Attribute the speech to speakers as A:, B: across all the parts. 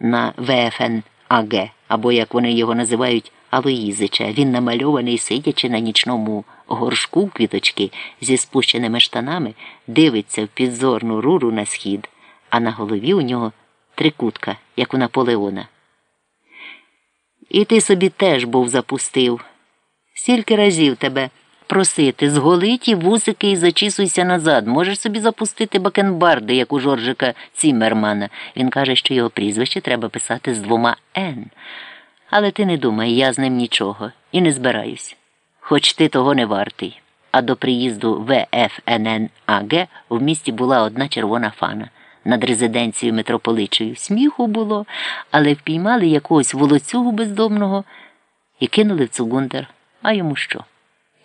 A: на ВФНАГ, або як вони його називають Алоїзича. Він намальований, сидячи на нічному горшку квіточки зі спущеними штанами, дивиться в підзорну руру на схід, а на голові у нього трикутка, як у Наполеона. І ти собі теж був запустив. Стільки разів тебе просити, зголи ті вусики і зачісуйся назад. Можеш собі запустити бакенбарди, як у Жоржика Ціммермана. Він каже, що його прізвище треба писати з двома Н. Але ти не думай, я з ним нічого і не збираюсь. Хоч ти того не вартий. А до приїзду ВФННАГ в місті була одна червона фана. Над резиденцією митрополичою сміху було, але впіймали якогось волоцюгу бездомного і кинули в цугундер. А йому що?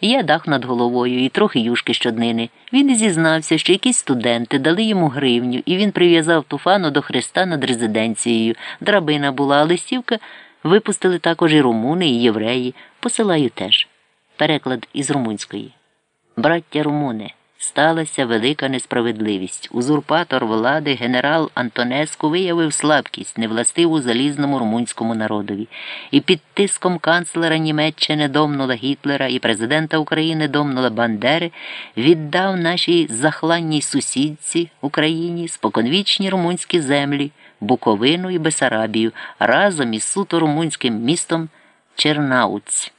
A: Є дах над головою і трохи юшки щоднини. Він і зізнався, що якісь студенти дали йому гривню, і він прив'язав туфану до хреста над резиденцією. Драбина була, а листівка випустили також і румуни, і євреї. Посилаю теж. Переклад із румунської. Браття румуни. Сталася велика несправедливість. Узурпатор влади генерал Антонеску виявив слабкість невластиву залізному румунському народові, і під тиском канцлера Німеччини Домнула Гітлера і президента України Домнула Бандери віддав нашій захланній сусідці Україні споконвічні румунські землі, Буковину і Бесарабію разом із суто румунським містом Чернауць.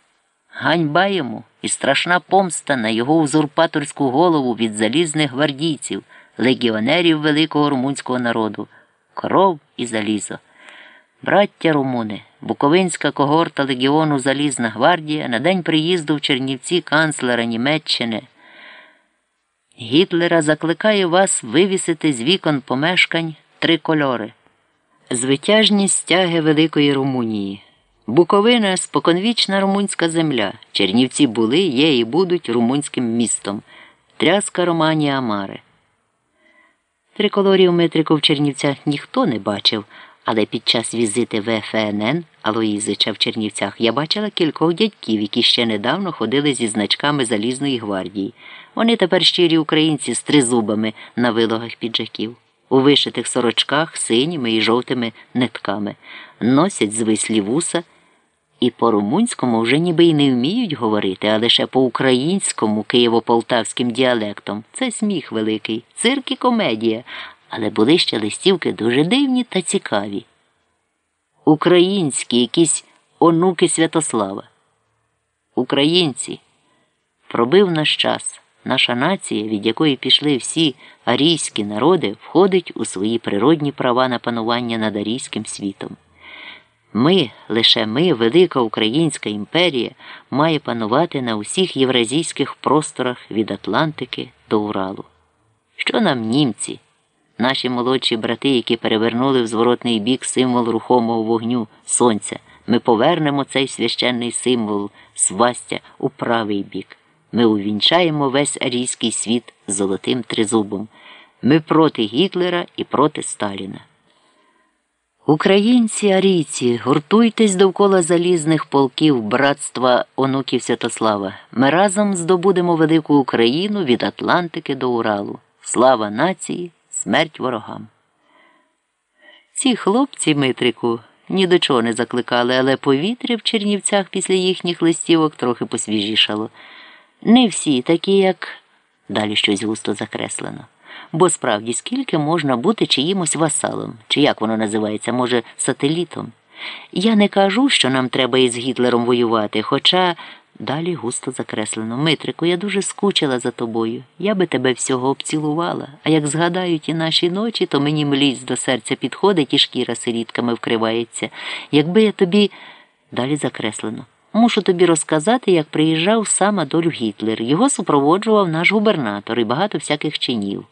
A: Ганьба йому і страшна помста на його узурпаторську голову від залізних гвардійців, легіонерів великого румунського народу, кров і залізо. Браття румуни, Буковинська когорта легіону Залізна гвардія на день приїзду в Чернівці канцлера Німеччини. Гітлера закликає вас вивісити з вікон помешкань три кольори. Звитяжні стяги Великої Румунії. Буковина споконвічна румунська земля. Чернівці були, є і будуть румунським містом. Тряска Романія Амари. Триколорів метрику в Чернівцях ніхто не бачив, але під час візити ВФНН Алоїзича в Чернівцях я бачила кількох дядьків, які ще недавно ходили зі значками Залізної гвардії. Вони тепер щирі українці з тризубами на вилогах піджаків у вишитих сорочках синіми і жовтими нитками, носять звислі вуса і по-румунському вже ніби й не вміють говорити, а лише по-українському києво-полтавським діалектом. Це сміх великий, цирк і комедія, але були ще листівки дуже дивні та цікаві. Українські якісь онуки Святослава. Українці пробив наш час. Наша нація, від якої пішли всі арійські народи, входить у свої природні права на панування над арійським світом. Ми, лише ми, велика Українська імперія, має панувати на усіх євразійських просторах від Атлантики до Уралу. Що нам німці, наші молодші брати, які перевернули в зворотний бік символ рухомого вогню сонця, ми повернемо цей священний символ свастя у правий бік. Ми увінчаємо весь арійський світ золотим тризубом. Ми проти Гітлера і проти Сталіна. Українці арійці, гуртуйтесь довкола залізних полків братства онуків Святослава. Ми разом здобудемо велику Україну від Атлантики до Уралу. Слава нації, смерть ворогам. Ці хлопці, Митрику, ні до чого не закликали, але повітря в Чернівцях після їхніх листівок трохи посвіжішало. Не всі такі, як далі щось густо закреслено. Бо справді скільки можна бути чиїмось васалом, чи як воно називається, може, сателітом. Я не кажу, що нам треба із Гітлером воювати, хоча далі густо закреслено. Митрику, я дуже скучила за тобою. Я би тебе всього обцілувала, а як згадаю ті наші ночі, то мені млість до серця підходить і шкіра сирітками вкривається. Якби я тобі далі закреслено. Мушу тобі розказати, як приїжджав сам Адольф Гітлер. Його супроводжував наш губернатор і багато всяких чинів.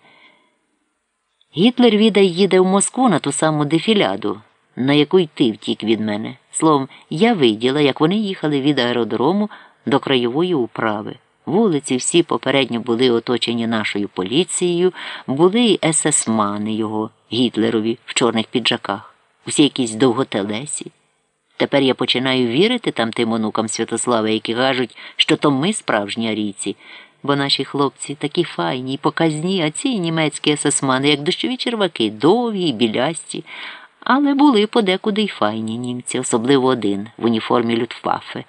A: Гітлер відай їде в Москву на ту саму дефіляду, на яку й ти втік від мене. Словом, я виділа, як вони їхали від аеродрому до краєвої управи. Вулиці всі попередньо були оточені нашою поліцією, були й есесмани його, Гітлерові, в чорних піджаках, усі якісь довготелесі. Тепер я починаю вірити там тим онукам Святослава, які кажуть, що то ми справжні арійці бо наші хлопці такі файні показні, а ці німецькі есесмани, як дощові черваки, довгі білясті. Але були подекуди й файні німці, особливо один в уніформі Люфтваффе.